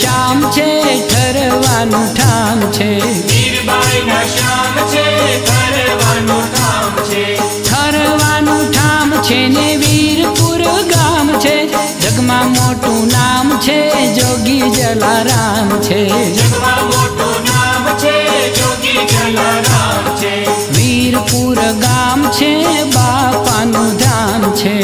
શ્યામ છે ઠરવાનું ઠામ છે. ઠરવાનું ઠામ છે ને વીરપુર ગામ છે. જગમાં મોટું નામ છે જોગી જલારામ છે. જગમાં મોટું નામ છે જોગી જલારામ છે. વીરપુર ગામ છે બાપાનું ધામ છે.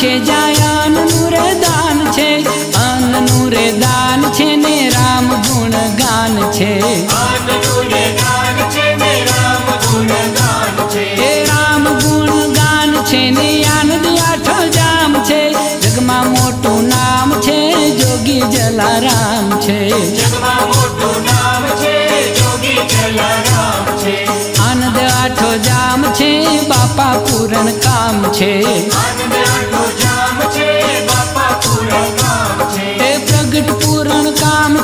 છે જાયનનું રે દાન છે અન્નનું રે દાન છે ને રામ ગુણ ગાન છે. એ રામ ગુણ ગાન છે ને આનંદ આઠો જામ છે. મોટું નામ છે જોગી જલારામ છે. જગમાં મોટું નામ છે જોગી જલારામ છે. આનંદ આઠો જામ છે બાપા પૂરણ કામ છે.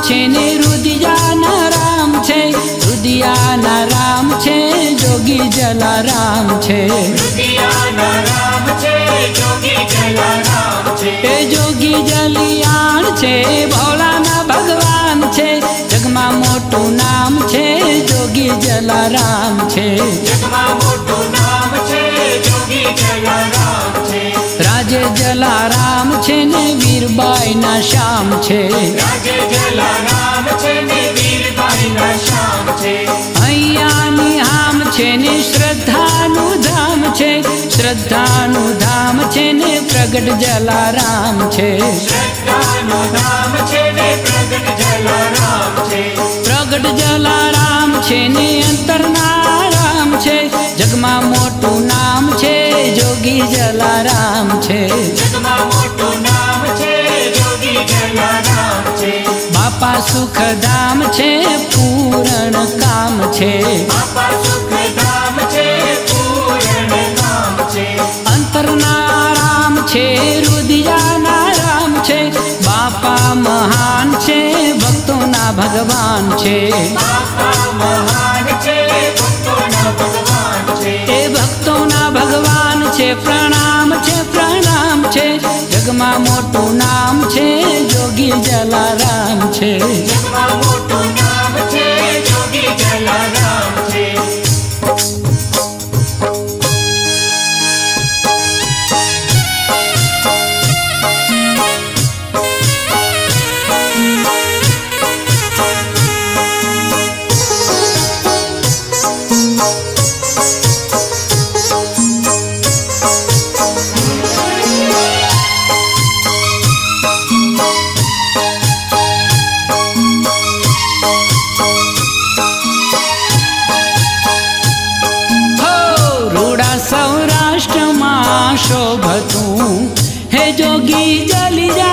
છે ને રુદિયાના રામ છે રુદિયાના રામ છે જોગી જલારામ છે રુદિયાના રામ છે જોગી જલારામ છે એ જોગી જલિયાણ છે ભોળાના ભગવાન છે જગમાં મોટું નામ છે જોગી જલારામ છે જગમાં મોટું નામ છે જોગી જલારામ છે રાજે જલારામ છે ને વીરબાઈ ના શ્યામ છે. રાજે જલારામ છે ને વીરબાઈ ના શ્યામ છે. અહીંયાની હામ છે ને શ્રદ્ધાનું ધામ છે. શ્રદ્ધાનું ધામ છે ને પ્રગટ જલારામ છે. શ્રદ્ધાનું ધામ છે ને પ્રગટ જલારામ છે. પ્રગટ જલારામ છે ને અંતરના રામ છે. જગમાં મોટું નામ છે જોગી જલારામ છે બાપા સુખધામ છે પૂરણ કામ છે અંતરના રામ છે રુદિયાના રામ છે બાપા મહાન છે ભક્તોના ભગવાન છે બાપા મહાન છે છે, પ્રણામ છે પ્રણામ છે, જગમાં મોટું નામ છે જોગી જલારામ છે. મોટું નામ છે જોગી જલારામ शोभतू हे जोगी चली जा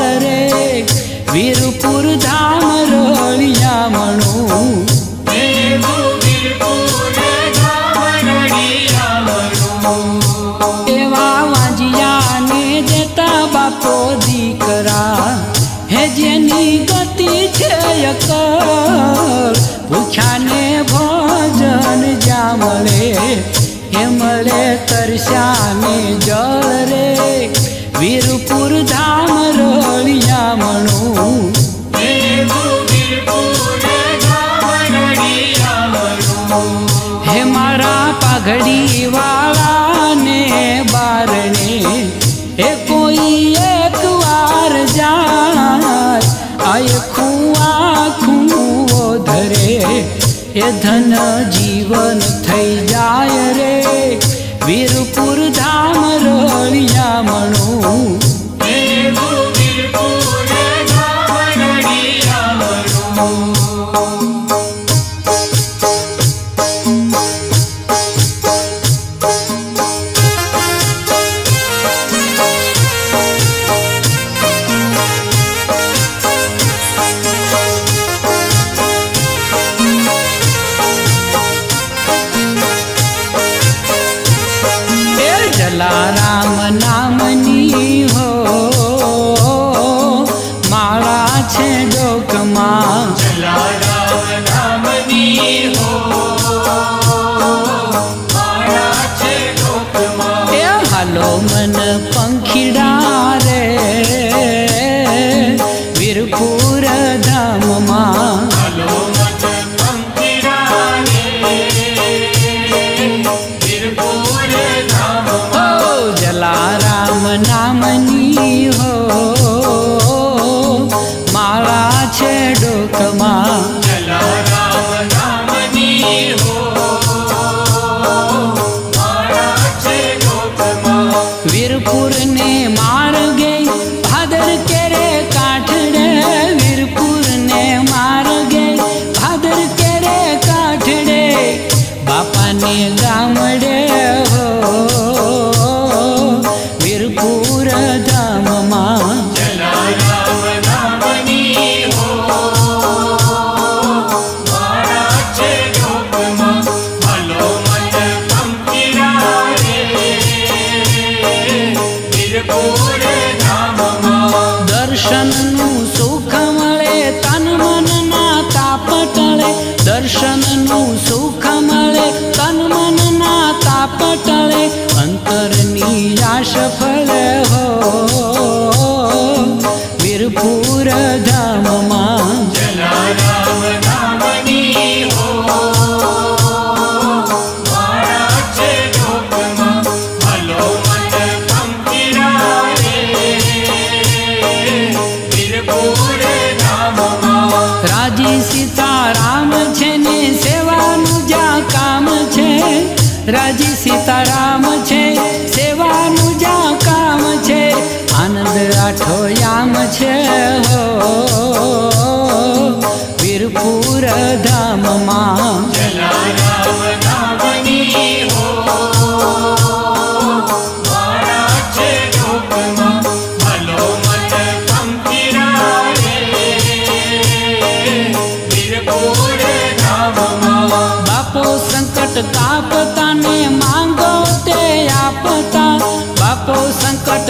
हेमले तरश्यामी जल रे। वीरपुर धाम रळिया म्हणू हे मारा ने बार ने हे कोई एक बार जाय आय खुआ खुओ धरे। हे धन जीवन थी जाय रे। વીરપુર ધામ રણિયા મણું.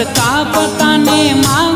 का पता ने माँ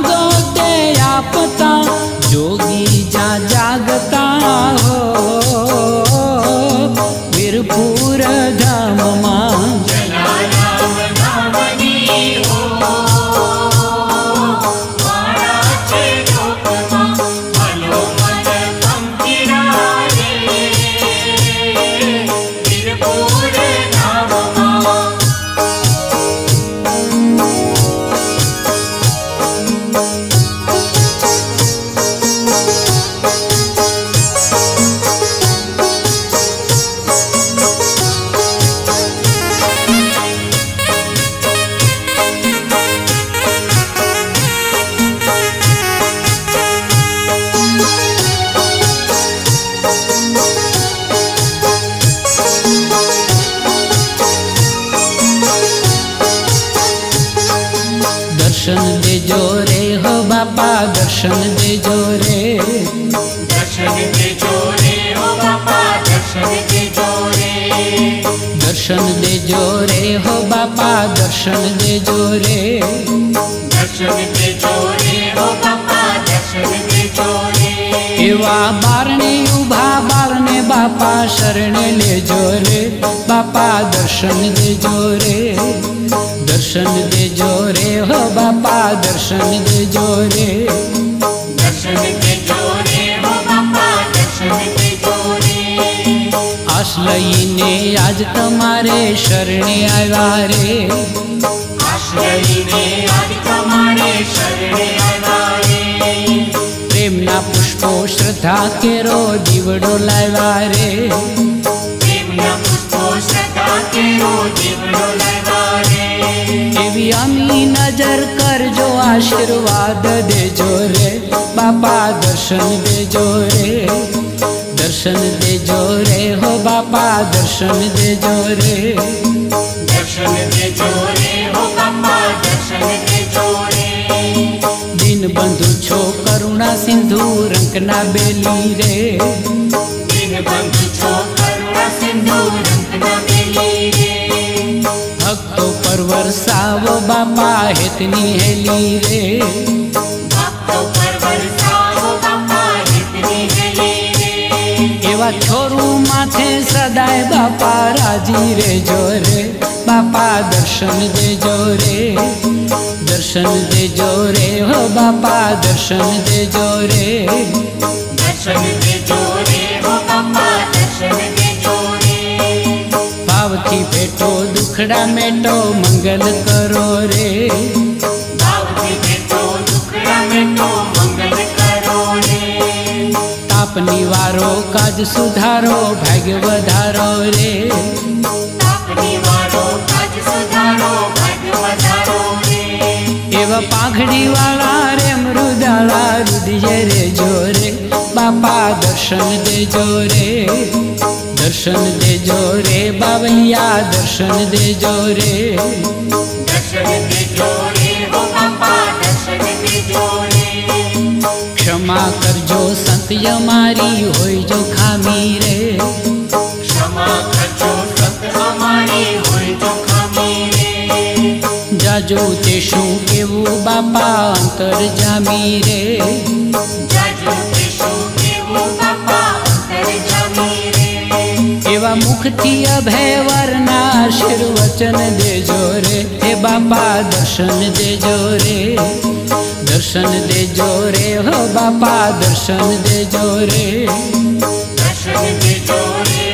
दर्शन दे जो रे दर्शन दे जो रे हो बापा दर्शन दे जो रे। दर्शन दे जो रे हो बापा दर्शन दे जो रे। दिन बंधु छो करुणा सिंधु रंकना बेली रे। दिन बंधु छो करुणा सिंधु रंकना बेली रे। भक्तो वर्षा वो बापा हेतनी हेली रे। भक्तो पर એવા છોરું માથે સદાય બાપા રાજી રેજો રે બાપા દર્શન દેજો રે દર્શન દેજો રે હો બાપા દર્શન દેજો રે દર્શન દેજો રે હો બાપા દર્શન દેજો રે ભાવથી ભેટો દુખડા મેટો મંગલ કરો રે તાપની વારો કાજ સુધારો ભાગ્ય વધારો રે તાપની વાળો કાજ સુધારો ભાગ્ય વધારો રે એવા પાઘડી વાળા રે મૃદાળા રુદિયે રે જોરે બાપા દર્શન દેજો રે દર્શન દેજો રે બાવલિયા દર્શન દેજો રે દર્શન દેજો રે હો બાપા દર્શન દેજો રે ક્ષમા કરજો સંત અમારી હોય જો ખામી રે ક્ષમા કરજો સત અમારી હોય તો ખામી રે જાજો તે શું કેવું બાપા અંતર જામી રે જાજુ मुक्ति अभय वरना आशीर्वचन दे जोरे हे बापा, दर्शन दे जोरे दर्शन दे जोरे हो बापा, दर्शन दे जोरे दर्शन दे जोरे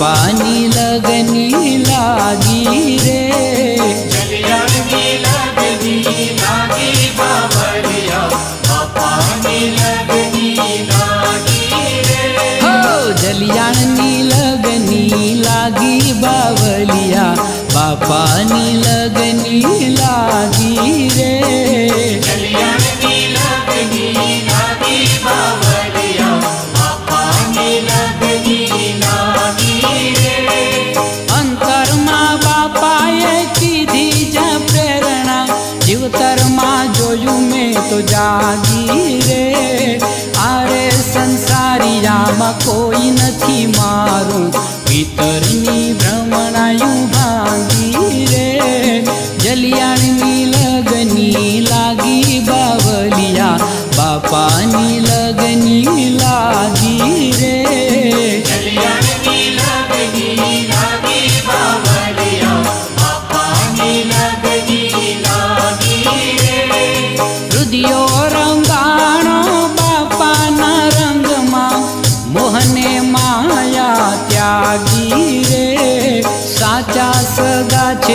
பானிலா જાગી રે આરે સંસારિયામાં કોઈ નથી મારું પિતરની ભ્રમણાયું ભાંગી રે જલિયાણની લગની લાગી બાવલિયા બાપાની લગની લાગી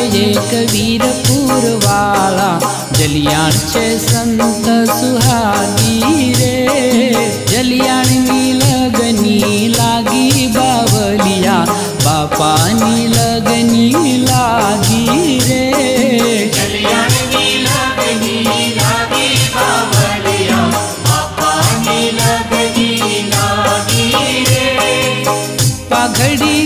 जय कबीर पूरवाला। जलियाणचे संत सुहागी रे। जलियाणी लगनी लागी बावलिया। बापानी लगनी लागी रे। पगड़ी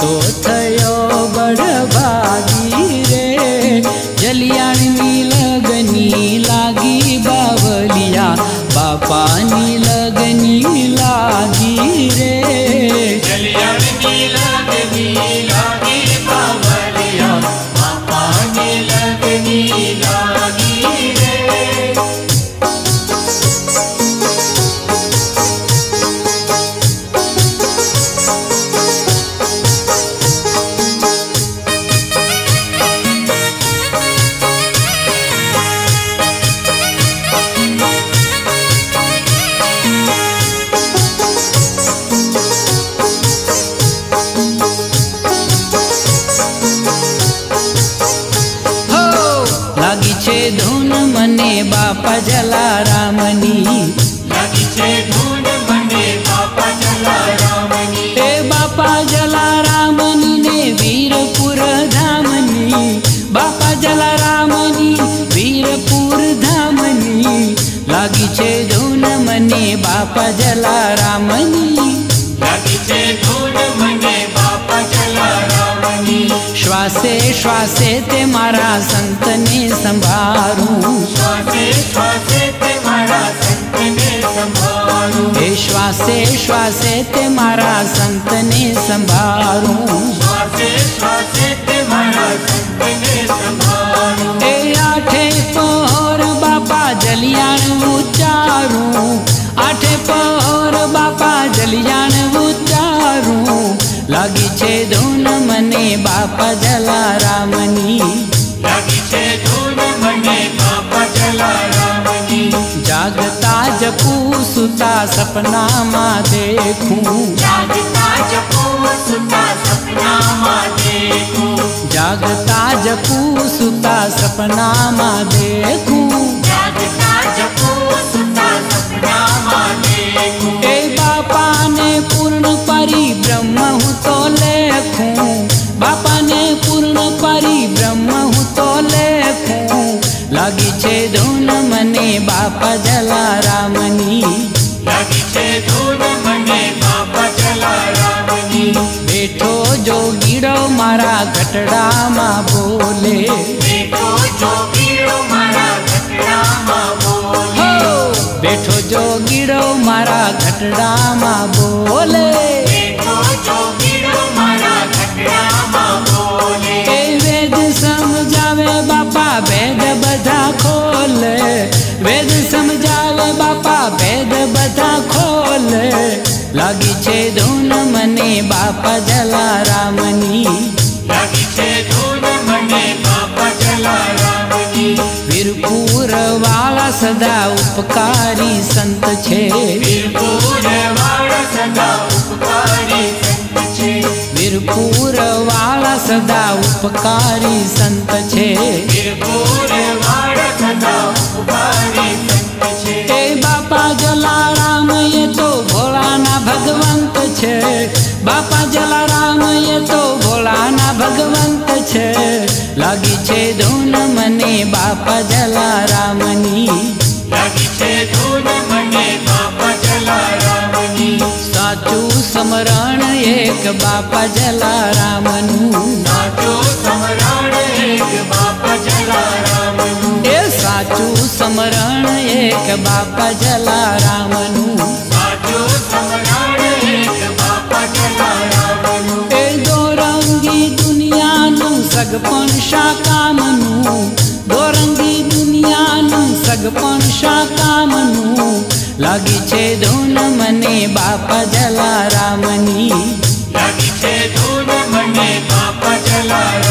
હું बापा जला रामनी श्वासे श्वासे ते मारा संतने संभारू। मारा संभारू। हे श्वासे श्वासे ते मारा संत ने संभारू। ए आठे पोहर बाबा जलियाणू चारू આઠે પહોર બાપા જલિયાણ ઉચ્ચારું લાગી છે ધૂન મને બાપા જલારામની લાગી છે ધૂન મને બાપા જલારામની જાગતા જપું સુતા સપનામાં દેખું જાગતા જપો સુતા સપનામાં દેખું જાગતા જપું સુતા સપનામાં દેખું સપનામાં દેખું એ બાપાને પૂર્ણ પરિબ્રહ્મ હું તો લેખું બાપાને પૂર્ણ પરિબ્રહ્મ હું તો લેખું લાગી છે ધૂન મને બાપા જલારામની લાગી છે ધૂન મને બાપા જલારામની બેઠો જો ગીડો મારા ઘટડામાં બોલે બેઠો જોગીડો મારા ઘટડામાં બોલે હો બેઠો જો ગીડો મારા ઘટડામાં બોલે બેઠો જોગીડો મારા ઘટડામાં બોલે એ વેદ સમજાવે બાપા ભેદ બધા ખોલે વેદ સમજાવે બાપા ભેદ બધા ખોલે લાગી છે ધૂન મને બાપા જલારામની વાળા સદા ઉપકારી સંત છે વીરપુર વાળા સદા ઉપકારી સંત છે વીરપુર લાગી છે ધૂન મને બાપા જલારામની લાગી છે ધૂન મને બાપા જલારામની સાચું સ્મરણ એક બાપા જલારામનું સાચો સમરણ એક બાપા જલારામનું એ સાચું સ્મરણ એક બાપા જલારામનું સાચો સમરણ એક બાપા જલારામનું એ દોરંગી દુનિયાનું સગપણ શા કામનું દોરંગી દુનિયાનું સગપણ શા કામનું લાગી છે ધૂન મને બાપા જલારામની લાગી છે ધૂન મને બાપા જલારામની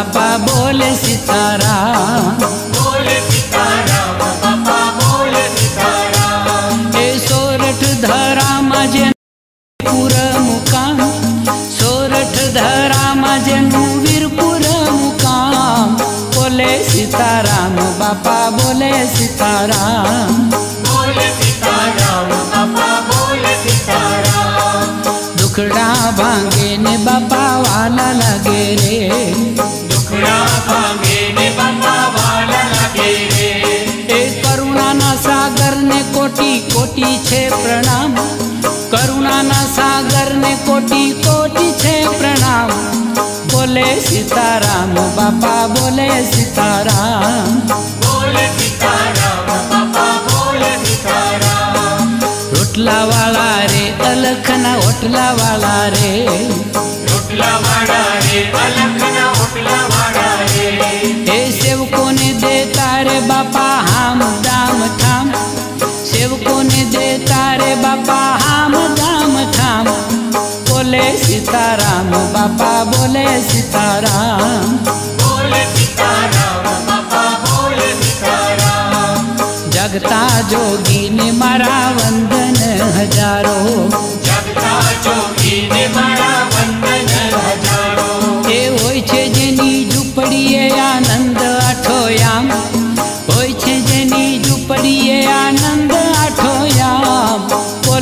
पापा बोले सितारा बोले सितारा पापा बोले सितारा हे सोरठ धरा माझे पुर मुकाम। सोरठ धरा माझे वीरपुर मुकाम। बोले सीताराम बापा बोले सीताराम। छे प्रणाम। करुणा ना सागर ने कोटि कोटि छे प्रणाम। बोले सीताराम बापा बोले सीताराम। बोले सीताराम बापा बोले सीताराम। रोटला वाला रे अलखना ओटला वाला रे। रोटला वाला रे अलखना ओटला वाला रे। ए सेवकों ने दे तारे बापा। मुझे तारे बापा हम धाम थाम बोले सीताराम बापा बोले सीताराम। बोले सीताराम बापा बोले सीताराम। जगता जोगी ने मारा वंदन हज़ारों। जगता जोगी ने मारा वंदन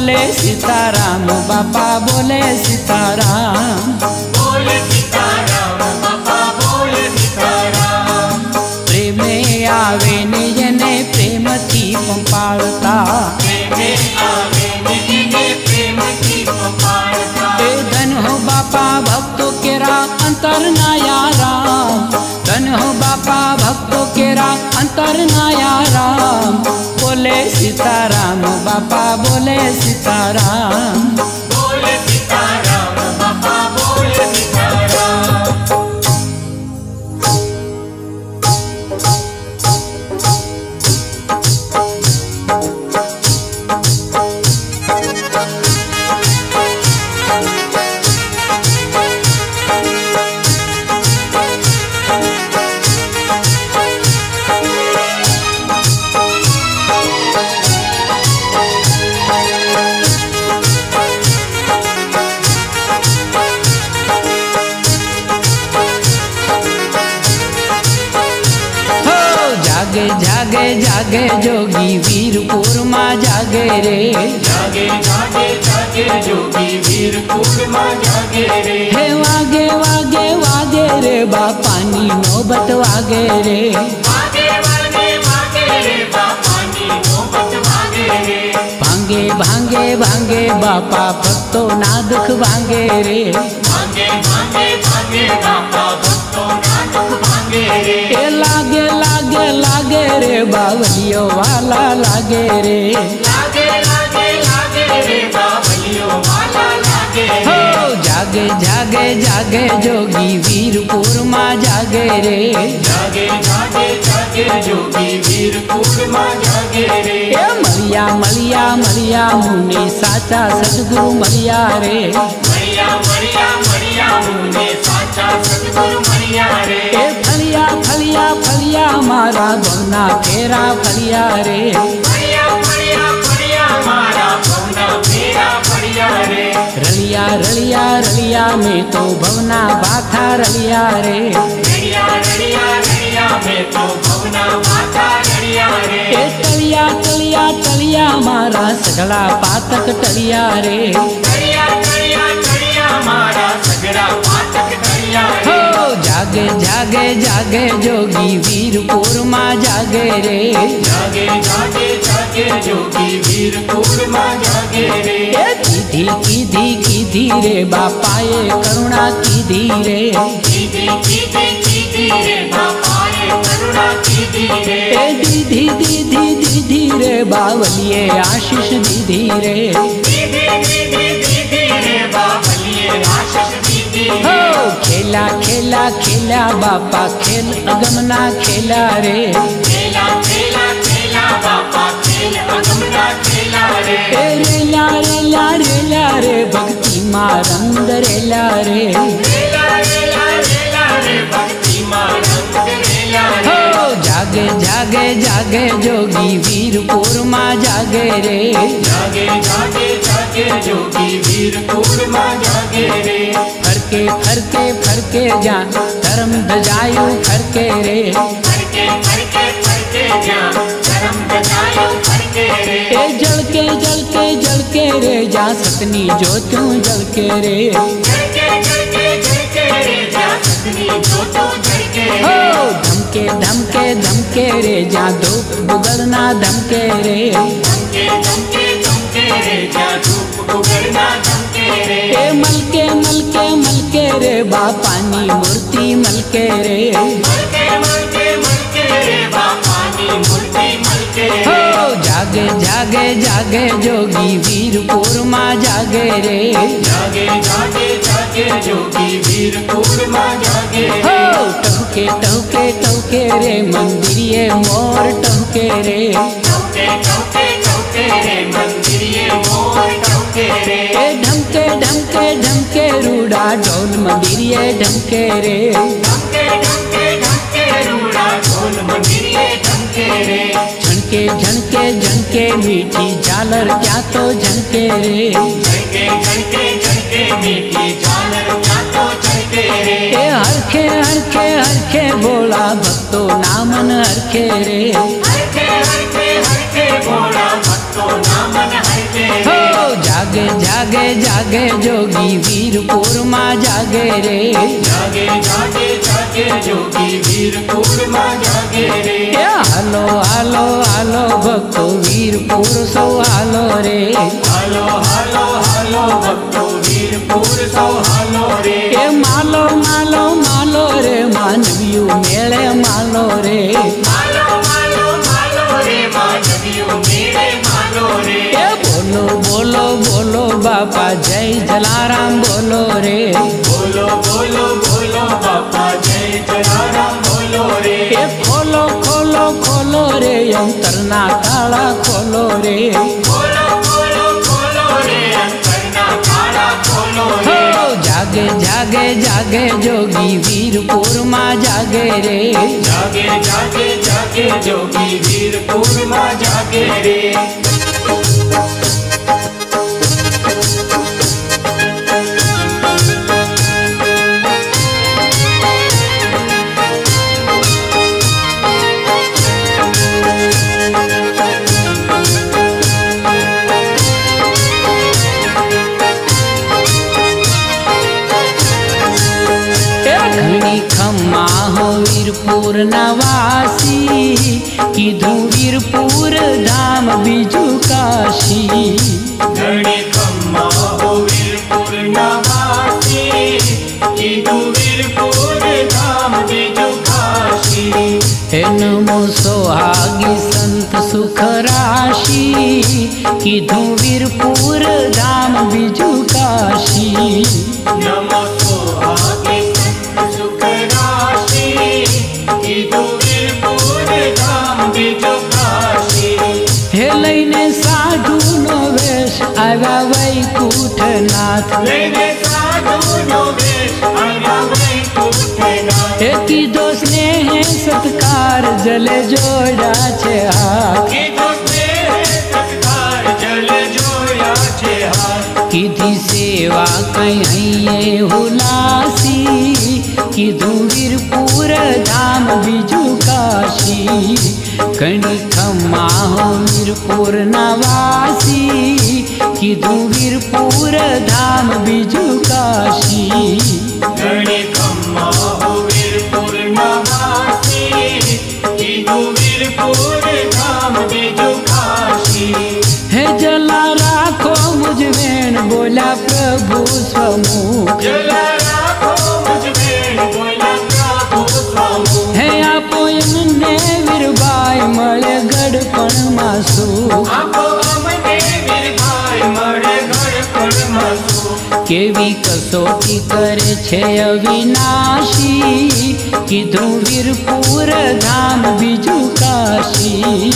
बोले सीताराम बापा बोले सीताराम। बोले सीताराम बापा बोले सीताराम। प्रेम आवे ने जने प्रेम थी पंपाळता करना या राम बोले सीताराम बापा बोले सीताराम। જાગે જોગી વીરપુરમાં જાગે રે જાગે જાગે જાગે જોગી વીરપુરમાં જાગે રે હે વાગે વાગે વાગે રે બાપાની નોબત વાગે રે વાગે વાગે વાગે રે બાપાની નોબત વાગે રે ભાંગે ભાંગે ભાંગે બાપા ભક્તો ના દુઃખ ભાંગે રે ભાંગે ભાંગે ભાંગે બાપા ભક્તોના દુઃખ ભાંગે રે એ લાગે लागे रे बावलियो वाला लागे रे। लागे लागे लागे रे बावलियो वाला लागे हो जागे जागे जागे जोगी वीरपुर मा जागे रे। जागे जागे जागे जोगी वीरपुर मा जागे रे। ए मलिया मलिया मलिया मुनि साचा सतगुरु मलिया रे। मलिया मलिया मलिया मुनि साचा सतगुरु मलिया रे। फलिया फलिया फलिया हमारा बौना फेरा फलिया रे। रलिया रलिया रलिया में तो भवना बाथा रलिया रे। रे टलिया टलिया टलिया हमारा सगला पातक टलिया रे। टलिया सगला पातक जागे जागे जागे जोगी वीरपुर माँ जागे रे। जागे जागे जागे जोगी वीरपुर माँ जागे रे। कीधी की दी रे बापाए करुणा रे। रे बापाए करुणा दी रे। दीधी दीधी दीधी रे बावलिए आशीष दीधी रे। दीधी दीधी खेला खेला खेला बापा खेल अगमना खेला रे। खेला खेला खेला बापा खेल अगमना खेला रे। रेला रेला रे भक्ति मारंग रे। रे रे जागे जागे जागे जोगी वीरपुर माँ जागे रे। जागे जागे जागे जोगी वीरपुर माँ जागे रे। फरके फरके फरके जा। धर्म फरके रे। फरके फरके फरके जा। धर्म धजायु फरके रे। ए जल के जल के जल के रे। जा सतनी जो तू जल के रे। हो धमके धमके धमके रे जा धूप बुगड़ना धमके रे। धमके धमके मलके मलके मलके रे बा पानी मूर्ति मलके रे। हो जागे जागे जागे जोगी वीरपुर माँ जागे रे। जागे जागे जागे जोगी वीरपुर माँ जागे हो टहके टहके टहके रे मंदिर मोर टहके रे। टहके टहके तेरे ढमके ढमके ढमके ढमके रूड़ा ढोल मंदिर ये ढमके रे। झनके झनके झनके मीठी झालर क्या तो झनके रे। झनके झनके झनके मीठी झालर क्या तो झनके रे। हरखे हरखे हरखे बोला भक्तो नामन हरखे रे। हरखे हरखे हरखे बोला જાતો ઝળકે રે એ હરખે હરખે હરખે ભોળા ભક્તો નામન હરખે રે હરખે હરખે હરખે ભોળા ભક્તો નામન હરખે હો રે જાગે જાગે જાગે જોગી વીરપુરમાં જાગે રે જાગે જાગે જાગે જોગી વીરપુરમાં જાગે રે એ હાલો હાલો હાલો ભક્તો વીરપુર સૌ હાલો રે હાલો હાલો હાલો ભક્તો વીરપુર સૌ હાલો રે એ માલો માલો માલો રે માનવીયું મેળે માલો રે बापा जय जलाराम बोलो रे। बोलो बोलो बोलो बापा जय जलाराम बोलो रे। ए खोलो खोलो खोलो रे अंतरना ताला खोलो रे। बोलो बोलो खोलो रे अंतरना ताला खोलो रे। जागे जागे जागे जोगी वीरपुर मा जागे रे। जागे जागे जागे जोगी वीरपुर मा जागे रे। नवासी किधू वीरपुर धाम बीजू काशी। गणे खम्मा नमो सोहागी संत सुख राशि किधू वीरपुर धाम बीजू काशी। नमो હે લઈને લઈને સાધુનો વેશ આવ્યા વૈકુંઠનાથ. હે કીધો સ્નેહ સત્કાર જલે જોડા છે હાથ किधि सेवा कहिए हुलासी किधु वीरपुर धाम बिजु काशी। कणिक माहो वीरपुर नवासी किधु वीरपुर धाम बिजु काशी। कणिक माहो वीरपुर नवासी किधु वीरपुर धाम बिजु પ્રભુ સ્વમુખ જલા રાખો મુજ બેન બોલ્યા પ્રભુ સ્વામુખ. હે આપો એમને વીરબાઈ મળે ગડપણમાં સુખ આપો કેવી કસોટી કરે છે અવિનાશી કીધું વીરપુર ધામ બીજું કાશી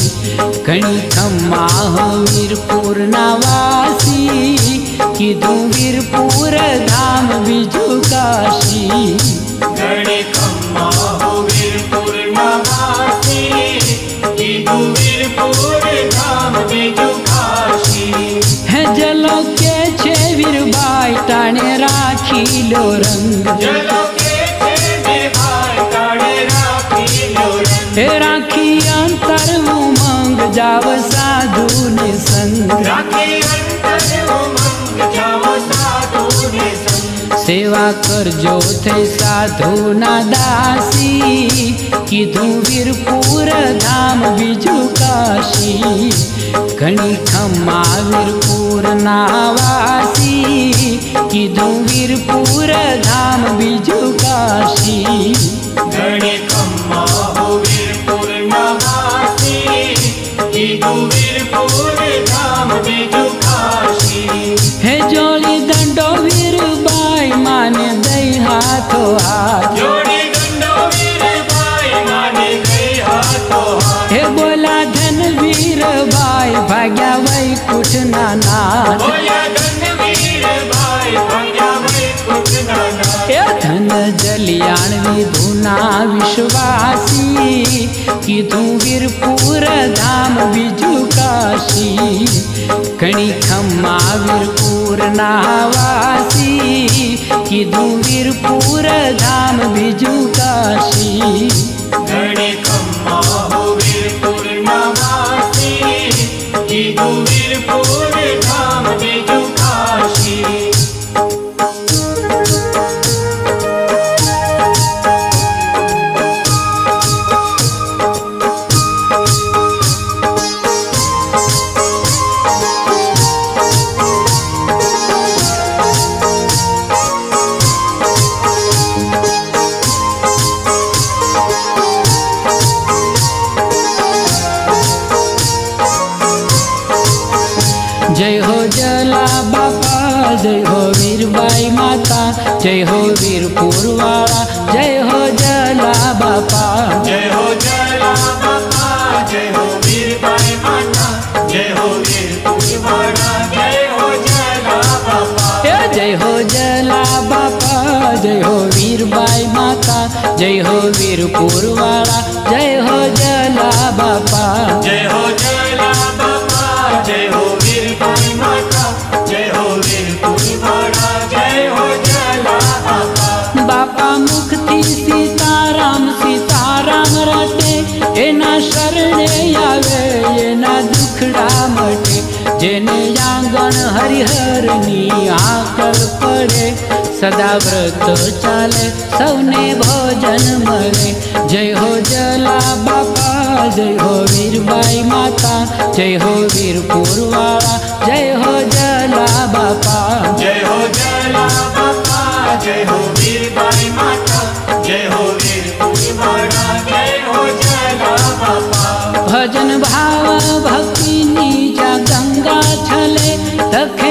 ઘણી ખમ્મા હો વીરપુર વાસી કીધું વીરપુર ધામ બીજું કાશી ઘણી ઉમંગ જાવ સાધુ ને સંગ રાખી અંતર ઉમંગ જાઓ સાધુને સંગ. સેવા કરજો થઈ સાધુના દાસી કીધું વીરપુર ધામ બીજું કાશી घणी खम्मा वीरपुर नावासी किदूं वीरपुर धाम बिजू काशी। घणी खम्मा हो वीरपुर नावासी वीरपुर धाम बिजू काशी। हे जोली दंडो वीर बाई माने दई हाथो हाथ। भाग्या वैकुठ नानाथ धन न धुना विश्वासी कि वीरपुर धाम बिजु काशी. कणी खम्मा वीरपुर नावासी कि वीरपुर धाम बिजु काशी. कणी खम्मा जी गोविरपुर धाम जी जय हो वीरपुर वाला जय हो जला बापा जय हो जला बापा जय हो वीर भाई जय हो वीरपुर जय हो जला बापा जय हो जला बापा जय हो वीर बाई माता जय हो वीरपुर वाला जय हो जला बापा जय આંગણ હરિહરની આકલ પડે સદા વ્રત ચાલે સૌને ભોજન મળે જય હો જલા બાપા જય હો વીરબાઈ માતા જય હો વીરપુર વાળા જય હો જલા બાપા જય હો જલા બાપા જય હો વીરબાઈ માતા જય હો વીરપુરવાળા જય હો જલા બાપા ભજન ભાવ ભક્તિની જા ગંગા છલે તખે અખંડ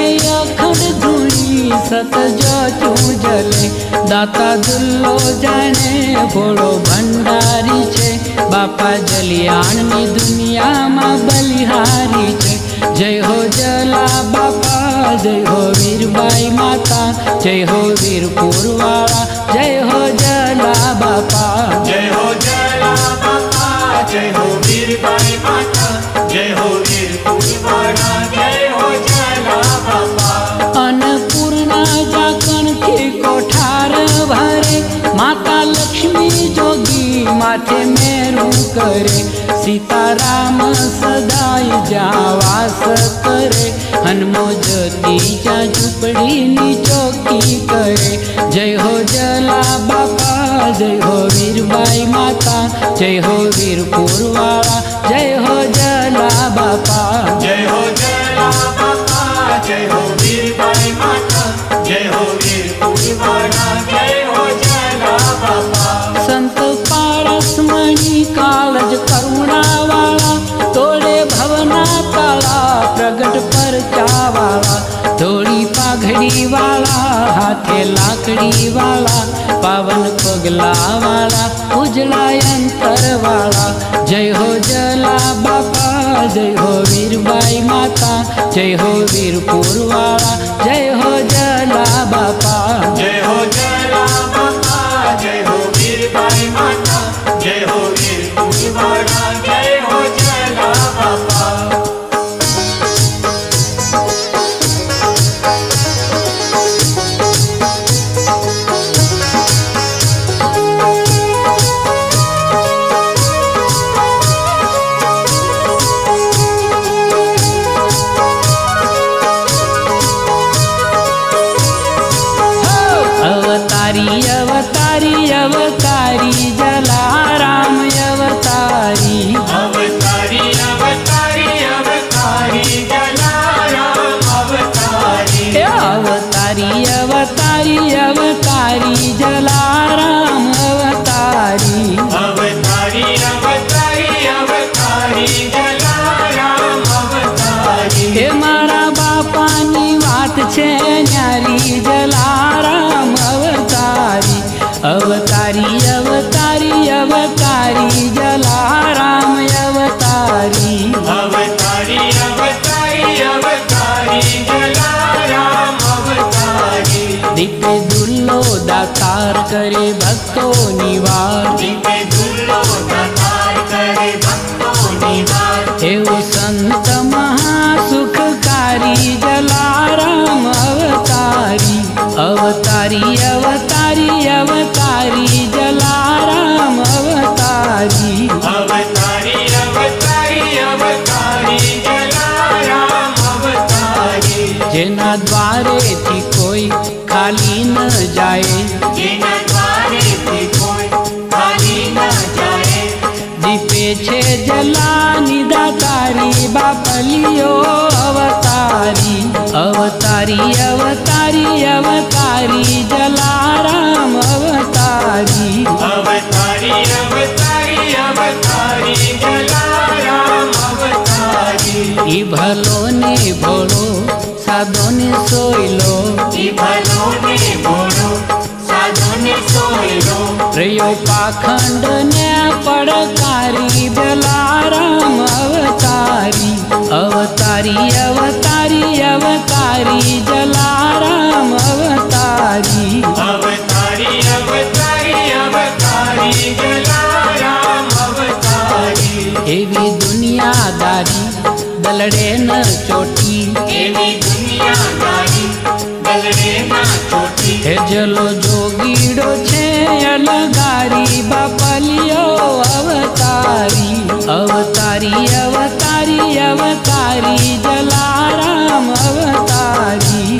ધૂણી સત જો જલે દાતા દુલ્લો જાણે ભોળો ભંડારી છે બાપા જલિયાણની દુનિયામાં બલિહારી છે જય હો જલા બાપા જય હો વીરબાઈ માતા જય હો વીરપુર વાળા જય હો જલા બાપા જય હો જલા બાપા જય હો વીરબાઈ માતા काठे मेरू करे सीताराम सदाई जावास करे। हनुमो ज्योति जा झुपड़ी नी चौकी करे। जय हो जला बापा जय हो वीर बाई माता। जय हो वीर पूर्वाला जय हो जला बापा जय हो लकड़ी वाला हाथे लाकड़ी वाला पावन पगला वाला उजला अंतर वाला जय हो जला बाबा जय हो वीरबाई माता, जय हो वीरपुर वाला जय हो जला बाबा जय हो जला बाबा जय हो वीरबाई माता। ધુલ્લો દાતાર કરે ભક્તો નિવાર એવું સંત મહાસુખકારી જલારામ અવતારી અવતારી અવતારી અવતારી જલારામ અવતારી અવતારી અવતારી અવતારી જલારામ અવતારી જેના દ્વારેથી કોઈ ખાલી जाए। जी जला जलानी तारी बापलियो अवतारी। अवतारी अवतारी अवतारी जलाराम अवतारी। अवतारी अवतारी अवतारी जलाराम अवतारी। भलो ने भोलो साधो ने सोइलो भलो ने भोलो प्रियो पाखंड ने पड़कारी बलाराम अवतारी। अवतारी अवतारी अवतारी जलाराम अवतारी। अवतारी अवतारी अवतारी जलाराम अवतारी। एवी दुनियादारी दलड़े न चोटी। एवी दुनियादारी दलड़े न चोटी। हे जलो जोगीड़ो नयन गारी बपलियो अवतारी। अवतारी अवतारी अवतारी जलाराम अवतारी।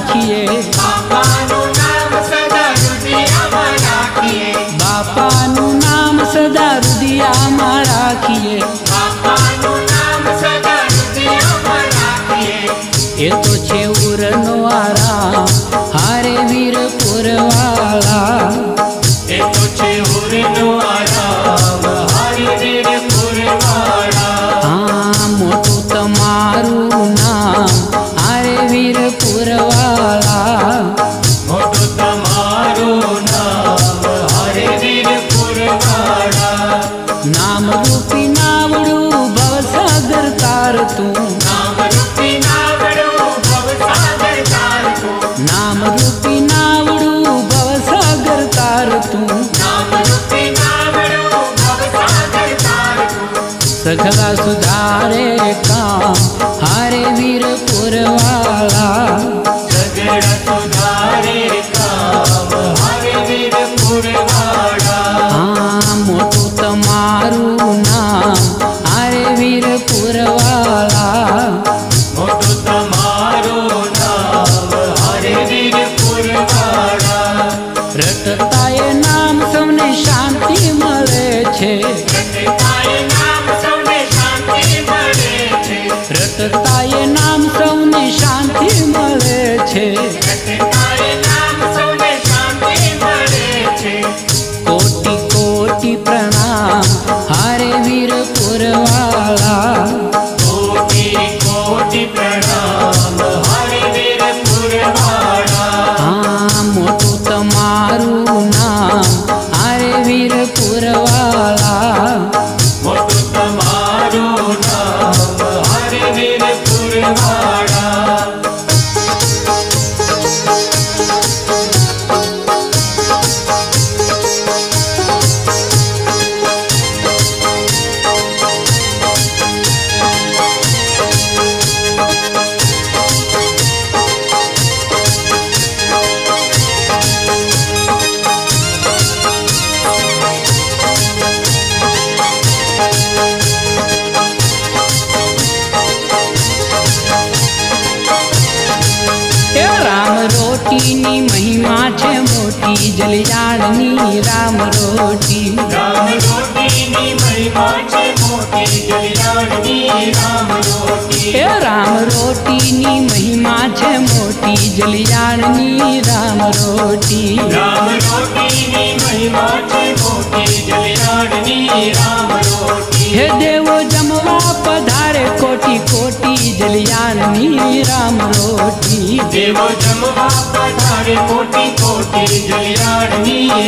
রাখিয়ে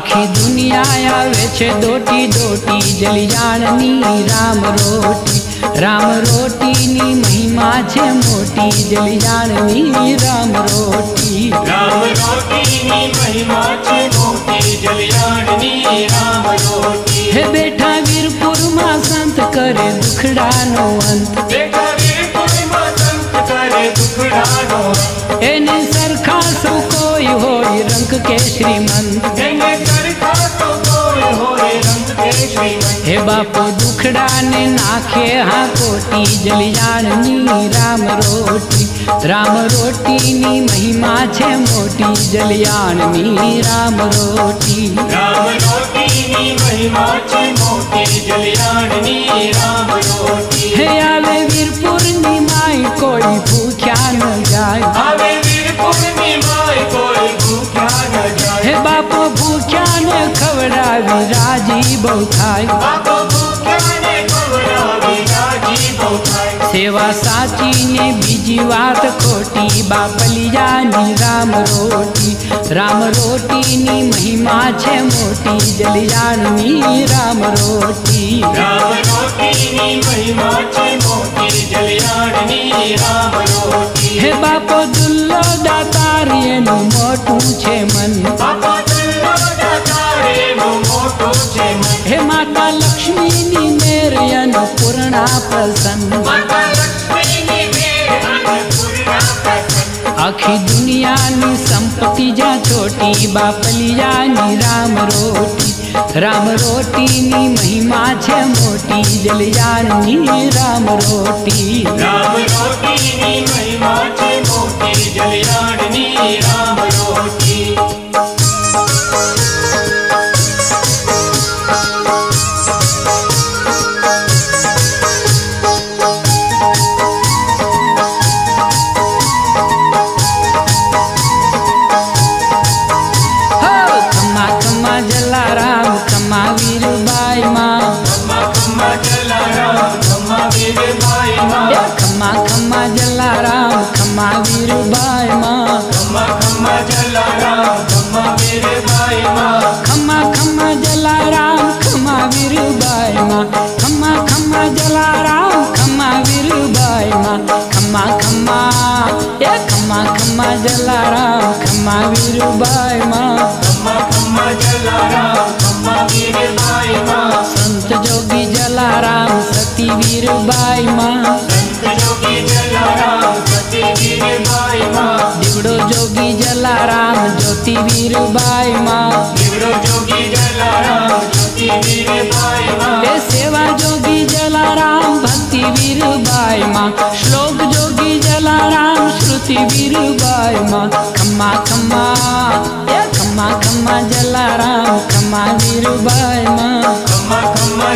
આખી દુનિયા આવે છે દોટી દોટી જલિયાણની રામ રોટી. રામ રોટીની મહિમા છે મોટી જલિયાણની રામ રોટી. રામ રોટીની મહિમા છે મોટી જલિયાણની રામ રોટી. હે બેઠા વીરપુરમાં સંત કરે દુખડાનો અંત. બેઠા વીરપુરમાં સંત કરે દુખડાનો એને સરખા સૌ होई होए रंग के श्रीमन हे बापू दुखड़ा ने नाखे हाँ कोटी जलियाणी राम रोटी। राम रोटी नी महिमा छे मोटी जलियाणी राम रोटी। राम रोटी नी महिमा छे मोटी जलियाणी राम रोटी। हे आवे वीरपुर नी माई कोई भूख्या न जाए। आवे वीरपुर हे बापू भूख्या ने खवड़ावी राज़ी बहुथाई सेवा साची ने बीजी बात खोटी बापलिया नी राम रोटी। राम रोटी नी महिमा छे मोटी जलिया नी राम रोटी। राम रोटी नी महिमा छे मोटी जलिया नी राम रोटी। જલિયાણની રામ રોટી રામ રોટીની મહિમા છે મોટી જલિયાણની રામ રોટી હે બાપો દુલ્લો દાતાર એનું મોટું છે મન બાપો દુલ્લો દાતારેનું મોટું છે મન હે માતા લક્ષ્મીની મેર પૂર્ણા પ્રસન્ન માતા લક્ષ્મીની મેર અન્નપૂર્ણા પ્રસન્ન આખી દુનિયાની સંપત્તિ જ્યાં છોટી બાપલિયાની રામ રોટી રામ રોટીની મહિમા છે મોટી જલિયાણની રામ રોટી રામ રોટીની મહિમા છે મોટી જલિયાણની રામ खम्मा खम्मा ए खम्मा खम्मा जलाराम खम्मा खम्मा खम्मा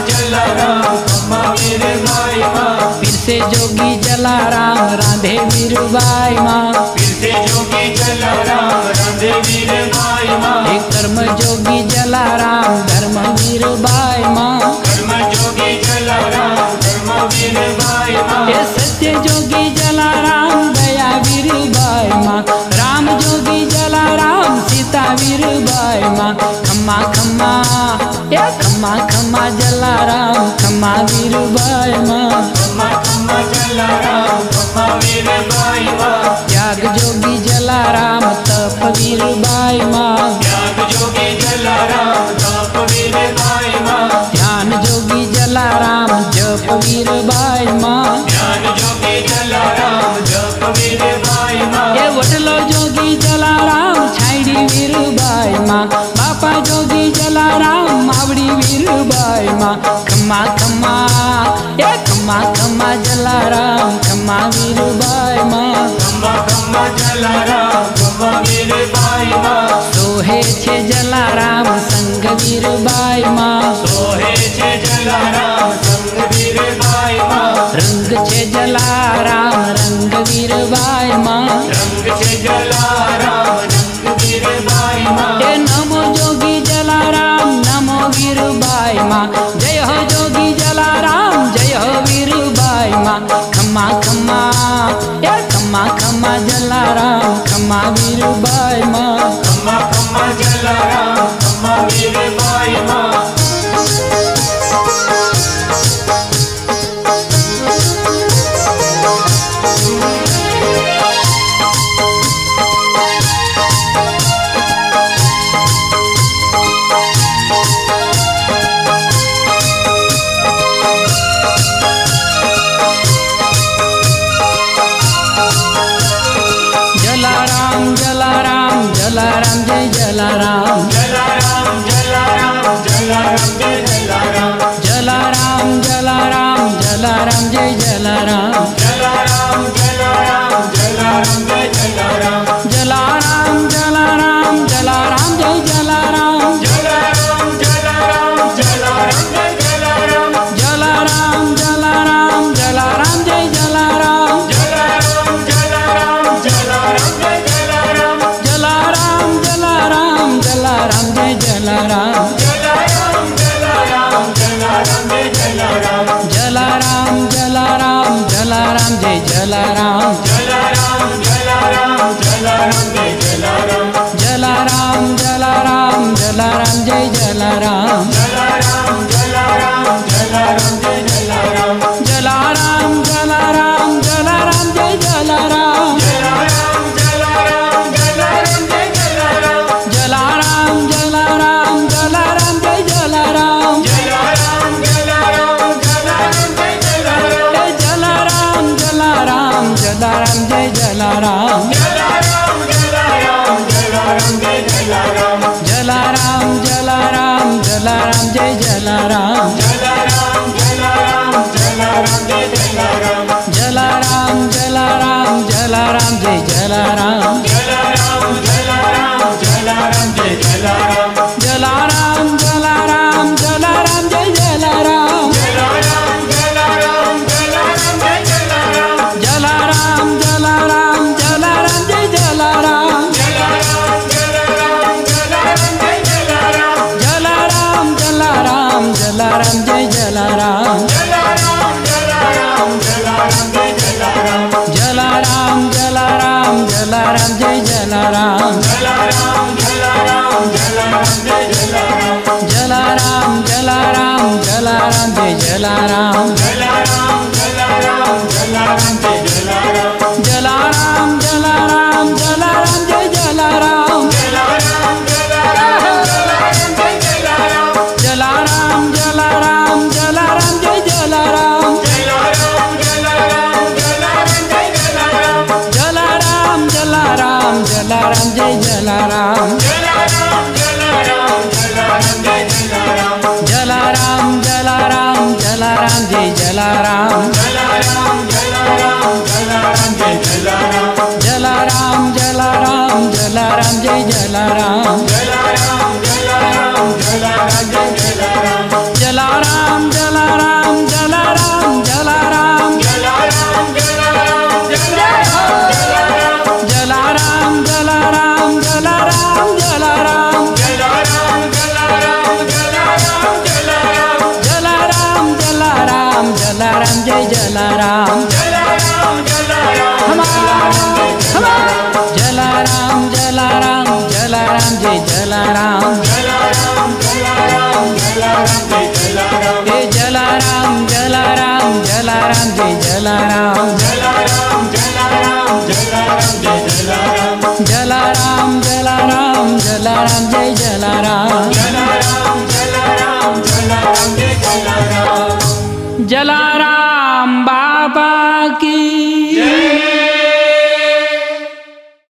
खम्मा फिर से जोगी जलाराम राधे माँ फिर से जोगी राधे कर्म जोगी जलाराम धर्म कर्म जोगी धर्म सत्य जो खातिर बाय खम्मा खम्मा। या। खम्मा खम्मा जलाराम खम्मा वीर बाय माँ खम्मा खम्मा जलाराम खम्मा वीर जलाराम तप वीर बाय माँ त्याग जोगी जलाराम तप वीर बाय ध्यान जोगी जप वीर खम्मा खम्मा खम्मा ए खम्मा खम्मा जलाराम खम्मा वीरू बाई माँ। खम्मा खम्मा जलाराम खम्मा वीरू बाय माँ। सोहे छे जलाराम संग वीरू बाई माँ। सोहे छे जलाराम संग वीरू बाय माँ। रंग छे जलाराम रंग वीरू बाय माँ। रंग छे जलाराम रंग वीरू बाई माँ। नमो जोगी जलाराम नमो वीरू माँ। खमा खमा खमा यार खमा खमा जला जलाराम खमा वीर भाई माँ खमा खम जलाराम खमा वीर भाई माँ